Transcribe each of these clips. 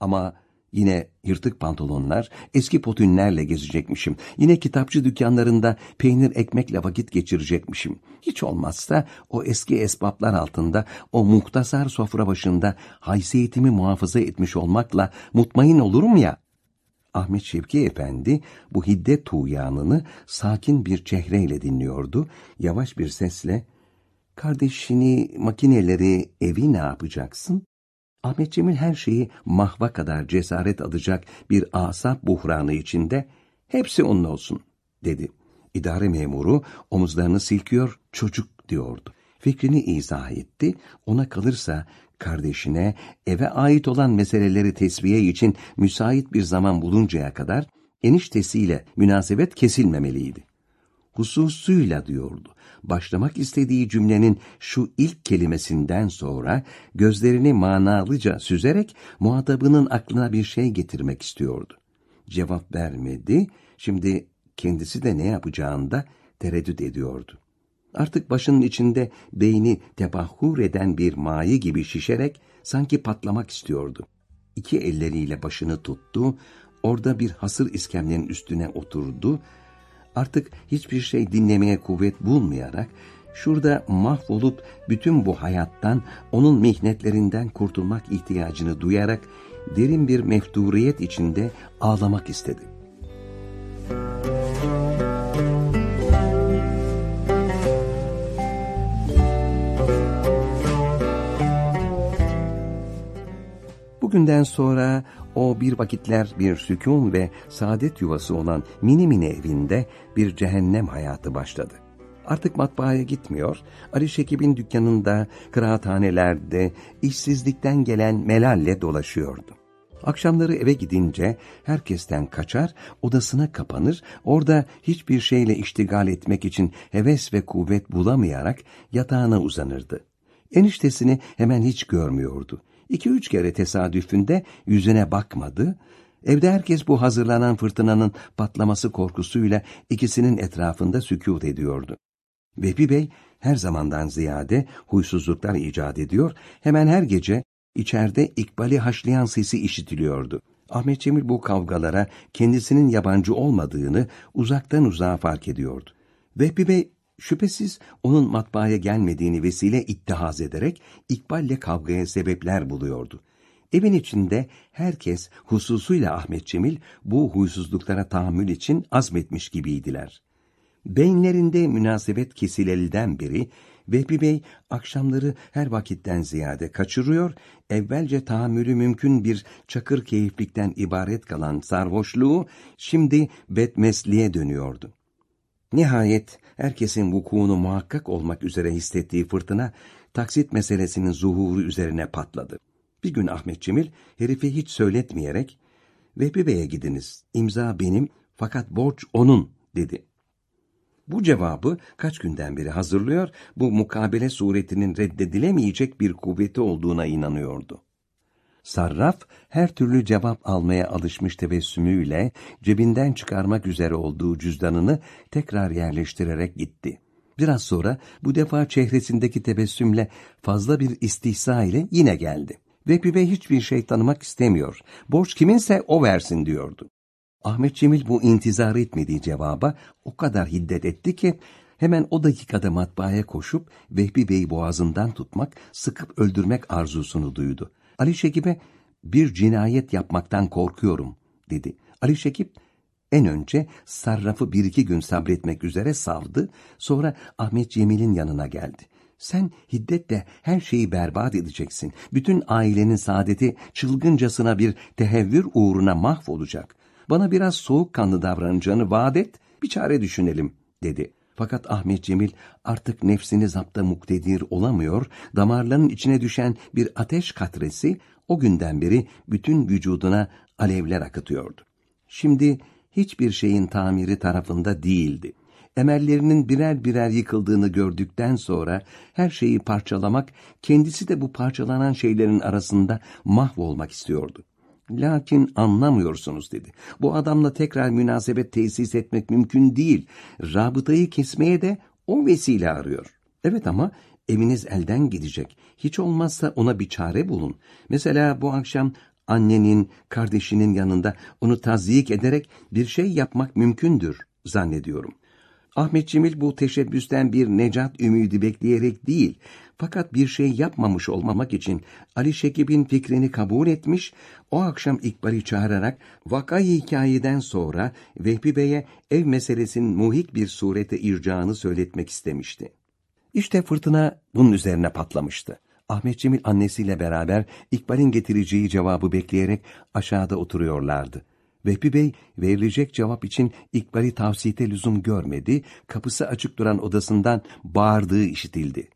Ama yine yırtık pantolonlar, eski potünlerle gezecekmişim. Yine kitapçı dükkanlarında peynir ekmekle vakit geçirecekmişim. Hiç olmazsa o eski esbaplar altında, o muhtasar sofra başında haysiyetimi muhafaza etmiş olmakla mutmain olurum ya. Ahmet Şevki Efendi bu hiddet tuğyanını sakin bir çehreyle dinliyordu. Yavaş bir sesle, kardeşini, makineleri, evi ne yapacaksın? Ahmet Cemil her şeyi mahva kadar cesaret alacak bir asap buhranı içinde, hepsi onun olsun, dedi. İdare memuru omuzlarını silkiyor, çocuk diyordu. Fikrini izah etti, ona kalırsa kardeşine eve ait olan meseleleri tesviye için müsait bir zaman buluncaya kadar eniştesiyle münasebet kesilmemeliydi. Hususuyla diyordu. Başlamak istediği cümlenin şu ilk kelimesinden sonra gözlerini manalıca süzerek muhatabının aklına bir şey getirmek istiyordu. Cevap vermedi, şimdi kendisi de ne yapacağında tereddüt ediyordu. Artık başının içinde beyni tebahhur eden bir mayi gibi şişerek sanki patlamak istiyordu. İki elleriyle başını tuttu, orada bir hasır iskemlenin üstüne oturdu. Artık hiçbir şey dinlemeye kuvvet bulmayarak, şurada mahvolup bütün bu hayattan, onun mihnetlerinden kurtulmak ihtiyacını duyarak, derin bir mefturiyet içinde ağlamak istedi. Bugünden sonra o bir vakitler bir sükun ve saadet yuvası olan mini mini evinde bir cehennem hayatı başladı. Artık matbaaya gitmiyor, Ali Şekib'in dükkanında, kıraathanelerde, işsizlikten gelen melalle dolaşıyordu. Akşamları eve gidince herkesten kaçar, odasına kapanır, orada hiçbir şeyle iştigal etmek için heves ve kuvvet bulamayarak yatağına uzanırdı. Eniştesini hemen hiç görmüyordu. İki üç kere tesadüfünde yüzüne bakmadı, evde herkes bu hazırlanan fırtınanın patlaması korkusuyla ikisinin etrafında sükût ediyordu. Vehbi Bey her zamandan ziyade huysuzluklar icat ediyor, hemen her gece içeride İkbal'i haşlayan sesi işitiliyordu. Ahmet Cemil bu kavgalara kendisinin yabancı olmadığını uzaktan uzağa fark ediyordu. Vehbi Bey Şüphesiz onun matbaaya gelmediğini vesile ittihaz ederek İkbal'le kavgaya sebepler buluyordu. Evin içinde herkes hususuyla Ahmet Cemil bu huysuzluklara tahammül için azmetmiş gibiydiler. Beyinlerinde münasebet kesileliden biri Vehbi Bey akşamları her vakitten ziyade kaçırıyor, evvelce tahammülü mümkün bir çakır keyiflikten ibaret kalan sarhoşluğu şimdi betmesliğe dönüyordu. Nihayet herkesin vukuunu muhakkak olmak üzere hissettiği fırtına taksit meselesinin zuhuru üzerine patladı. Bir gün Ahmet Cemil herifi hiç söyletmeyerek Vehbi Bey'e gidiniz, imza benim fakat borç onun dedi. Bu cevabı kaç günden beri hazırlıyor, bu mukabele suretinin reddedilemeyecek bir kuvveti olduğuna inanıyordu. Sarraf her türlü cevap almaya alışmış tebessümüyle cebinden çıkarmak üzere olduğu cüzdanını tekrar yerleştirerek gitti. Biraz sonra bu defa çehresindeki tebessümle fazla bir istihsa ile yine geldi. Vehbi hiçbir şey tanımak istemiyor. Borç kiminse o versin diyordu. Ahmet Cemil bu intizar etmediği cevaba o kadar hiddet etti ki hemen o dakikada matbaaya koşup Vehbi Bey'i boğazından tutmak, sıkıp öldürmek arzusunu duydu. Ali Şekip'e bir cinayet yapmaktan korkuyorum dedi. Ali Şekip en önce sarrafı bir iki gün sabretmek üzere savdı, sonra Ahmet Cemil'in yanına geldi. Sen hiddetle her şeyi berbat edeceksin. Bütün ailenin saadeti çılgıncasına bir tehevvür uğruna mahvolacak. Bana biraz soğukkanlı davranacağını vaat et, bir çare düşünelim, dedi. Fakat Ahmet Cemil artık nefsini zapta muktedir olamıyor, damarlarının içine düşen bir ateş katresi o günden beri bütün vücuduna alevler akıtıyordu. Şimdi hiçbir şeyin tamiri tarafında değildi. Emellerinin birer birer yıkıldığını gördükten sonra her şeyi parçalamak, kendisi de bu parçalanan şeylerin arasında mahvolmak istiyordu. Lakin anlamıyorsunuz dedi. Bu adamla tekrar münasebet tesis etmek mümkün değil. Rabıtayı kesmeye de o vesile arıyor. Evet ama eviniz elden gidecek. Hiç olmazsa ona bir çare bulun. Mesela bu akşam annenin, kardeşinin yanında onu tazyik ederek bir şey yapmak mümkündür zannediyorum. Ahmet Cemil bu teşebbüsten bir necat ümidi bekleyerek değil, fakat bir şey yapmamış olmamak için Ali Şekib'in fikrini kabul etmiş, o akşam İkbal'i çağırarak vaka hikayeden sonra Vehbi Bey'e ev meselesinin muhik bir surete ircağını söyletmek istemişti. İşte fırtına bunun üzerine patlamıştı. Ahmet Cemil annesiyle beraber İkbal'in getireceği cevabı bekleyerek aşağıda oturuyorlardı. Vehbi Bey verilecek cevap için İkbal'i tavsiyete lüzum görmedi, kapısı açık duran odasından bağırdığı işitildi.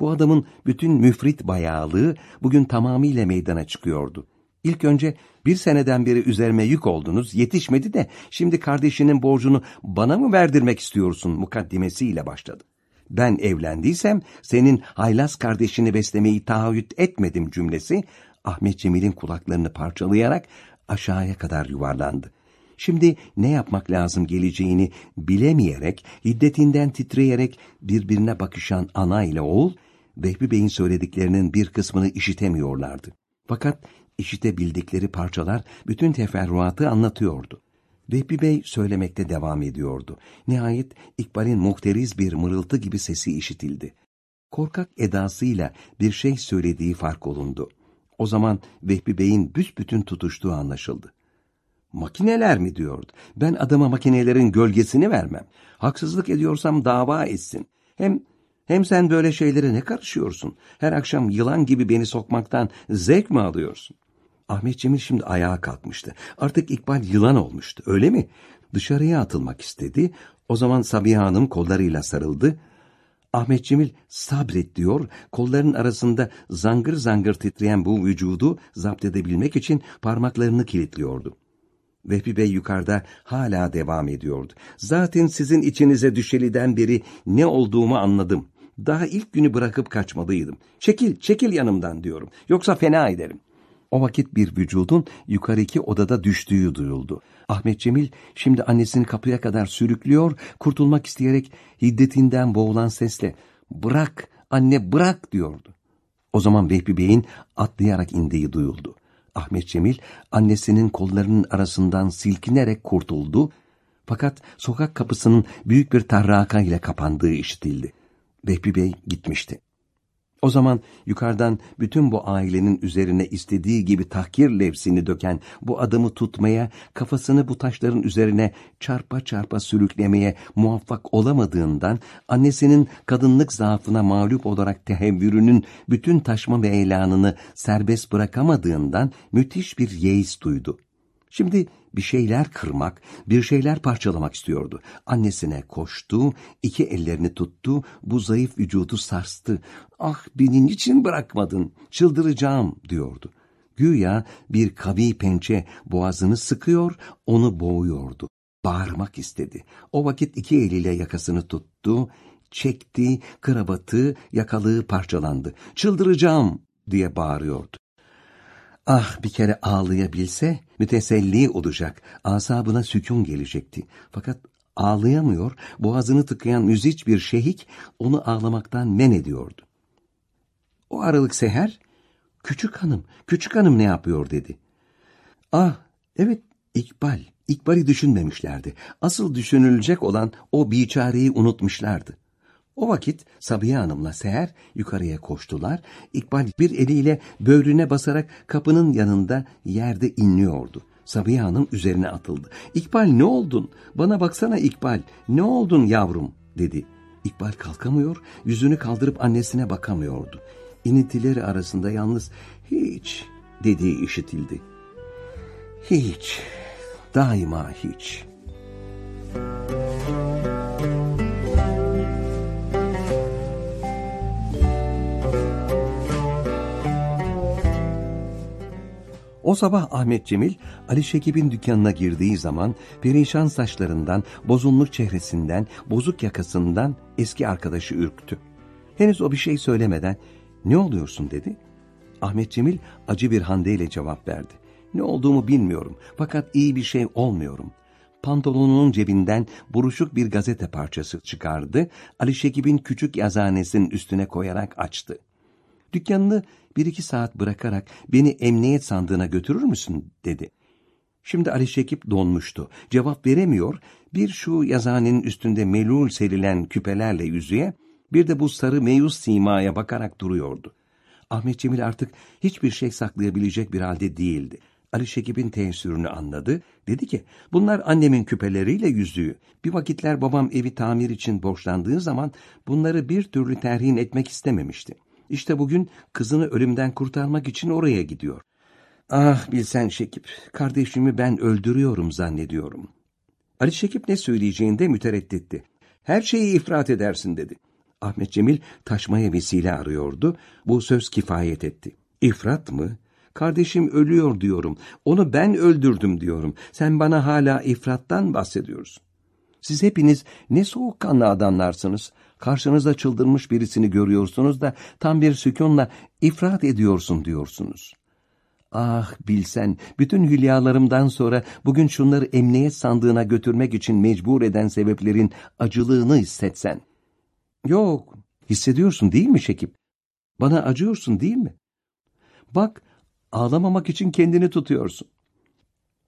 Bu adamın bütün müfrit bayağılığı bugün tamamıyla meydana çıkıyordu. İlk önce bir seneden beri üzerime yük oldunuz, yetişmedi de şimdi kardeşinin borcunu bana mı verdirmek istiyorsun mukaddimesiyle başladı. Ben evlendiysem senin haylaz kardeşini beslemeyi taahhüt etmedim cümlesi Ahmet Cemil'in kulaklarını parçalayarak aşağıya kadar yuvarlandı. Şimdi ne yapmak lazım geleceğini bilemeyerek, hiddetinden titreyerek birbirine bakışan ana ile oğul, Vehbi Bey'in söylediklerinin bir kısmını işitemiyorlardı. Fakat işitebildikleri parçalar bütün teferruatı anlatıyordu. Vehbi Bey söylemekte devam ediyordu. Nihayet İkbal'in muhteriz bir mırıltı gibi sesi işitildi. Korkak edasıyla bir şey söylediği fark olundu. O zaman Vehbi Bey'in büsbütün tutuştuğu anlaşıldı. Makineler mi diyordu? Ben adama makinelerin gölgesini vermem. Haksızlık ediyorsam dava etsin. Hem hem sen böyle şeylere ne karışıyorsun? Her akşam yılan gibi beni sokmaktan zevk mi alıyorsun? Ahmet Cemil şimdi ayağa kalkmıştı. Artık İkbal yılan olmuştu, öyle mi? Dışarıya atılmak istedi. O zaman Sabiha Hanım kollarıyla sarıldı. Ahmet Cemil sabret diyor, kolların arasında zangır zangır titreyen bu vücudu zapt edebilmek için parmaklarını kilitliyordu. Vehbi Bey yukarıda hala devam ediyordu. Zaten sizin içinize düşeliden beri ne olduğumu anladım. Daha ilk günü bırakıp kaçmalıydım. Çekil, çekil yanımdan diyorum. Yoksa fena ederim. O vakit bir vücudun yukarıki odada düştüğü duyuldu. Ahmet Cemil şimdi annesini kapıya kadar sürüklüyor, kurtulmak isteyerek hiddetinden boğulan sesle ''Bırak, anne bırak'' diyordu. O zaman Vehbi Bey'in atlayarak indiği duyuldu. Ahmet Cemil annesinin kollarının arasından silkinerek kurtuldu fakat sokak kapısının büyük bir tarraka ile kapandığı işitildi. Vehbi Bey gitmişti. O zaman yukarıdan bütün bu ailenin üzerine istediği gibi tahkir levsini döken bu adamı tutmaya, kafasını bu taşların üzerine çarpa çarpa sürüklemeye muvaffak olamadığından, annesinin kadınlık zaafına mağlup olarak tehevvürünün bütün taşma ve elanını serbest bırakamadığından müthiş bir yeis duydu. Şimdi bir şeyler kırmak, bir şeyler parçalamak istiyordu. Annesine koştu, iki ellerini tuttu, bu zayıf vücudu sarstı. Ah beni niçin bırakmadın, çıldıracağım diyordu. Güya bir kavi pençe boğazını sıkıyor, onu boğuyordu. Bağırmak istedi. O vakit iki eliyle yakasını tuttu, çekti, kravatı, yakalığı parçalandı. Çıldıracağım diye bağırıyordu. Ah bir kere ağlayabilse müteselli olacak, asabına sükun gelecekti. Fakat ağlayamıyor, boğazını tıkayan müziç bir şehik onu ağlamaktan men ediyordu. O aralık seher, küçük hanım, küçük hanım ne yapıyor dedi. Ah, evet İkbal, İkbal'i düşünmemişlerdi. Asıl düşünülecek olan o biçareyi unutmuşlardı. O vakit Sabiye Hanım'la Seher yukarıya koştular. İkbal bir eliyle böğrüne basarak kapının yanında yerde inliyordu. Sabiye Hanım üzerine atıldı. İkbal ne oldun? Bana baksana İkbal. Ne oldun yavrum? dedi. İkbal kalkamıyor, yüzünü kaldırıp annesine bakamıyordu. İnitileri arasında yalnız hiç dediği işitildi. Hiç, daima hiç.'' O sabah Ahmet Cemil, Ali Şekib'in dükkanına girdiği zaman perişan saçlarından, bozulmuş çehresinden, bozuk yakasından eski arkadaşı ürktü. Henüz o bir şey söylemeden, ne oluyorsun dedi. Ahmet Cemil acı bir handeyle cevap verdi. Ne olduğumu bilmiyorum fakat iyi bir şey olmuyorum. Pantolonunun cebinden buruşuk bir gazete parçası çıkardı, Ali Şekib'in küçük yazanesinin üstüne koyarak açtı. Dükkanını bir iki saat bırakarak beni emniyet sandığına götürür müsün dedi. Şimdi Ali Şekip donmuştu. Cevap veremiyor. Bir şu yazıhanenin üstünde melul serilen küpelerle yüzüye, bir de bu sarı meyus simaya bakarak duruyordu. Ahmet Cemil artık hiçbir şey saklayabilecek bir halde değildi. Ali Şekip'in teessürünü anladı. Dedi ki, bunlar annemin küpeleriyle yüzüğü. Bir vakitler babam evi tamir için borçlandığı zaman bunları bir türlü terhin etmek istememişti. İşte bugün kızını ölümden kurtarmak için oraya gidiyor. Ah bilsen Şekip, kardeşimi ben öldürüyorum zannediyorum. Ali Şekip ne söyleyeceğinde müteredditti. Her şeyi ifrat edersin dedi. Ahmet Cemil taşmaya vesile arıyordu. Bu söz kifayet etti. İfrat mı? Kardeşim ölüyor diyorum. Onu ben öldürdüm diyorum. Sen bana hala ifrattan bahsediyorsun. Siz hepiniz ne soğukkanlı adamlarsınız. Karşınızda çıldırmış birisini görüyorsunuz da tam bir sükunla ifrat ediyorsun diyorsunuz. Ah bilsen, bütün hülyalarımdan sonra bugün şunları emniyet sandığına götürmek için mecbur eden sebeplerin acılığını hissetsen. Yok, hissediyorsun değil mi Şekip? Bana acıyorsun değil mi? Bak, ağlamamak için kendini tutuyorsun.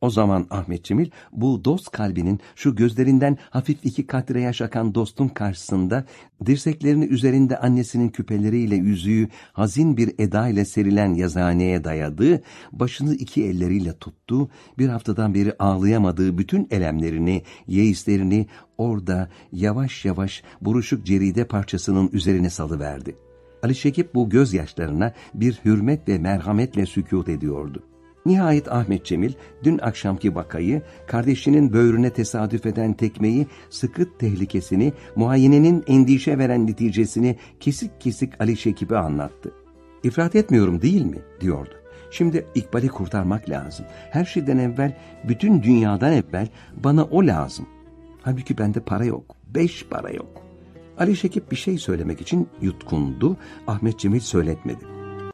O zaman Ahmet Cemil bu dost kalbinin şu gözlerinden hafif iki katre yaş akan dostun karşısında dirseklerini üzerinde annesinin küpeleriyle yüzüğü hazin bir eda ile serilen yazıhaneye dayadığı, başını iki elleriyle tuttu, bir haftadan beri ağlayamadığı bütün elemlerini, yeislerini orada yavaş yavaş buruşuk ceride parçasının üzerine salıverdi. Ali Şekip bu gözyaşlarına bir hürmet ve merhametle sükut ediyordu. Nihayet Ahmet Cemil dün akşamki vakayı, kardeşinin böğrüne tesadüf eden tekmeyi, sıkıt tehlikesini, muayenenin endişe veren neticesini kesik kesik Ali Şekip'e anlattı. İfrat etmiyorum değil mi? diyordu. Şimdi İkbal'i kurtarmak lazım. Her şeyden evvel, bütün dünyadan evvel bana o lazım. Halbuki bende para yok, beş para yok. Ali Şekip bir şey söylemek için yutkundu, Ahmet Cemil söyletmedi.